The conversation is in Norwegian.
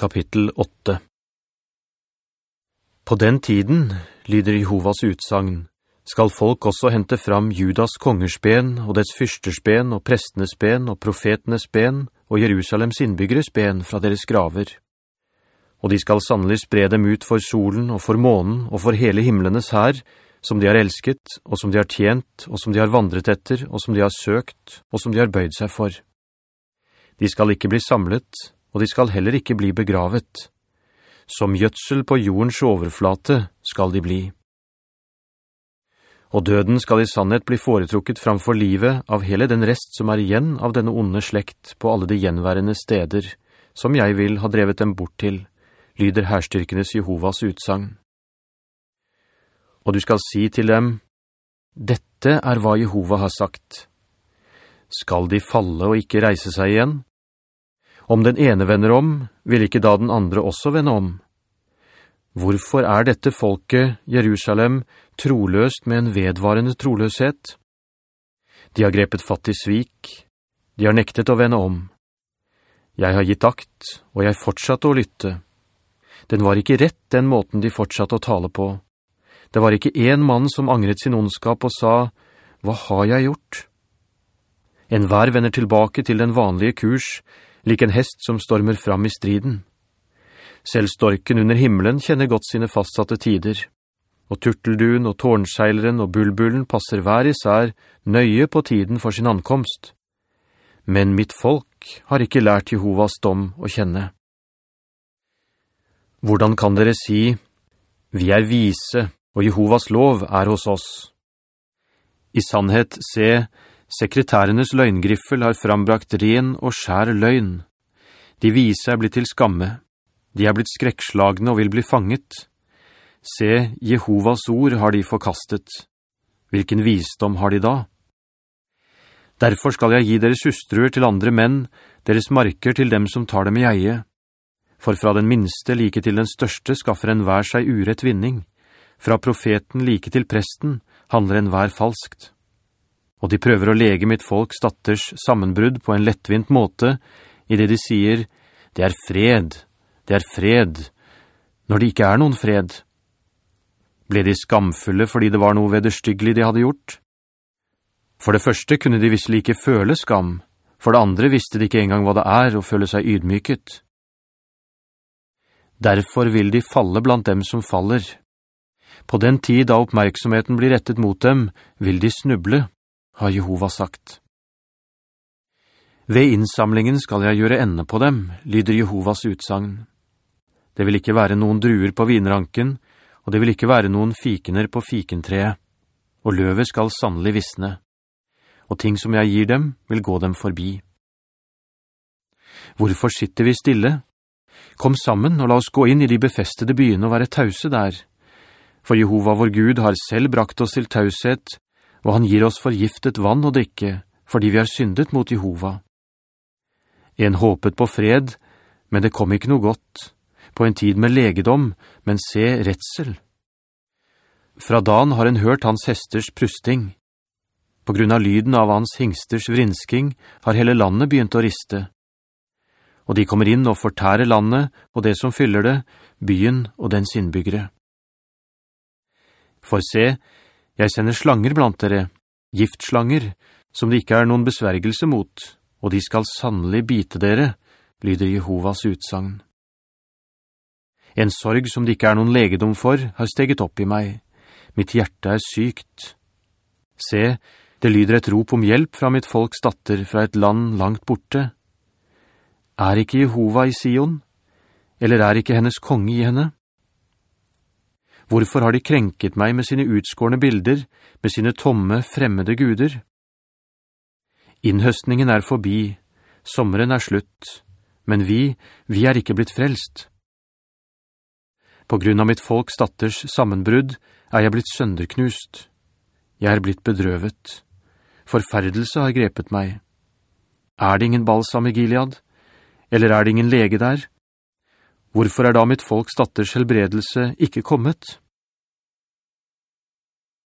Kapittel 8 På den tiden, lyder Jehovas utsagn, skal folk også hente fram Judas kongersben og dets fyrstersben og prestenes ben og profetenes ben og Jerusalems innbyggeres ben fra deres graver. Og de skal sannelig spre dem ut for solen og for månen og for hele himmelenes her, som de har elsket, og som de har tjent, og som de har vandret etter, og som de har søkt, og som de har bøyd seg for. De skal ikke bli samlet, og de skal heller ikke bli begravet. Som gjødsel på jordens overflate skal de bli. Og døden skal i sannhet bli foretrukket framfor livet av hele den rest som er igjen av denne onde slekt på alle de gjenværende steder, som jeg vil ha drevet dem bort til, lyder herstyrkenes Jehovas utsang. Og du skal si til dem, «Dette er hva Jehova har sagt. Skal de falle og ikke reise seg igjen?» Om den ene vender om, vil ikke da den andre også vende om? Hvorfor er dette folket, Jerusalem, troløst med en vedvarende troløshet? De har grepet fatt i svik. De har nektet å vende om. Jeg har gitt akt, og jeg fortsatte å lytte. Den var ikke rett den måten de fortsatte å tale på. Det var ikke en mann som angret sin ondskap og sa, «Hva har jeg gjort?» En hver vender tilbake til den vanlige kurs, lik en hest som stormer fram i striden. Selv storken under himmelen kjenner godt sine fastsatte tider, og turtelduen og tårnseileren og bullbullen passer hver især nøye på tiden for sin ankomst. Men mitt folk har ikke lært Jehovas dom å kjenne. Hvordan kan dere si, «Vi er vise, og Jehovas lov er hos oss»? I sannhet se, Sekretærenes løgngriffel har frambrakt ren og skjær løgn. De vise er blitt til skamme. De er blitt skrekslagne og vil bli fanget. Se, Jehovas ord har de forkastet. Hvilken visdom har de da? Derfor skal jeg gi deres hustruer til andre menn, deres marker til dem som tar dem i eie. For fra den minste like til den største skaffer en hver seg urett vinning. Fra profeten like til presten handler en hver falskt og de prøver å lege mitt folks datters sammenbrudd på en lettvint måte, i det de sier, det er fred, det er fred, når det ikke er noen fred. Ble de skamfulle fordi det var noe vederstyggelig de hadde gjort? For det første kunne de visselig ikke føle skam, for det andre visste de ikke engang hva det er å føle seg ydmyket. Derfor vil de falle blant dem som faller. På den tid da oppmerksomheten blir rettet mot dem, vil de snuble har Jehova sagt. Ved innsamlingen skal jeg gjøre ende på dem, lyder Jehovas utsagn. Det vil ikke være noen druer på vinranken, og det vil ikke være noen fikener på fikentreet, og løvet skal sannelig visne, og ting som jeg gir dem vil gå dem forbi. Hvorfor sitter vi stille? Kom sammen og la oss gå inn i de befestede byene og være tause der. For Jehova vår Gud har selv brakt oss til taushet, og han gir oss forgiftet vann og drikke, fordi vi har syndet mot Jehova. En håpet på fred, men det kom ikke noe godt, på en tid med legedom, men se retsel. Fra dagen har en hørt hans hesters prusting. På grunn av lyden av hans hingsters vrinsking har hele landet begynt å riste. Og de kommer inn og fortærer landet og det som fyller det, byen og dens innbyggere. For se, jeg sender slanger blant dere, giftslanger, som det ikke er noen besvergelse mot, og de skal sannelig bite dere, lyder Jehovas utsagn. En sorg som det ikke er noen legedom for, har steget opp i meg. Mitt hjerte er sykt. Se, det lyder et rop om hjelp fra mitt folks datter fra et land langt borte. Er ikke Jehova i Sion? Eller er ikke hennes konge i henne? Hvorfor har de krenket meg med sine utskårne bilder, med sine tomme, fremmede guder? Innhøstningen er forbi, sommeren er slutt, men vi, vi er ikke blitt frelst. På grunn av mitt folks datters sammenbrudd er jeg blitt sønderknust. Jeg er blitt bedrøvet. Forferdelse har grepet meg. Er det ingen balsam i Gilead? Eller er det ingen lege der? Hvorfor er da mitt folks datters helbredelse ikke kommet?'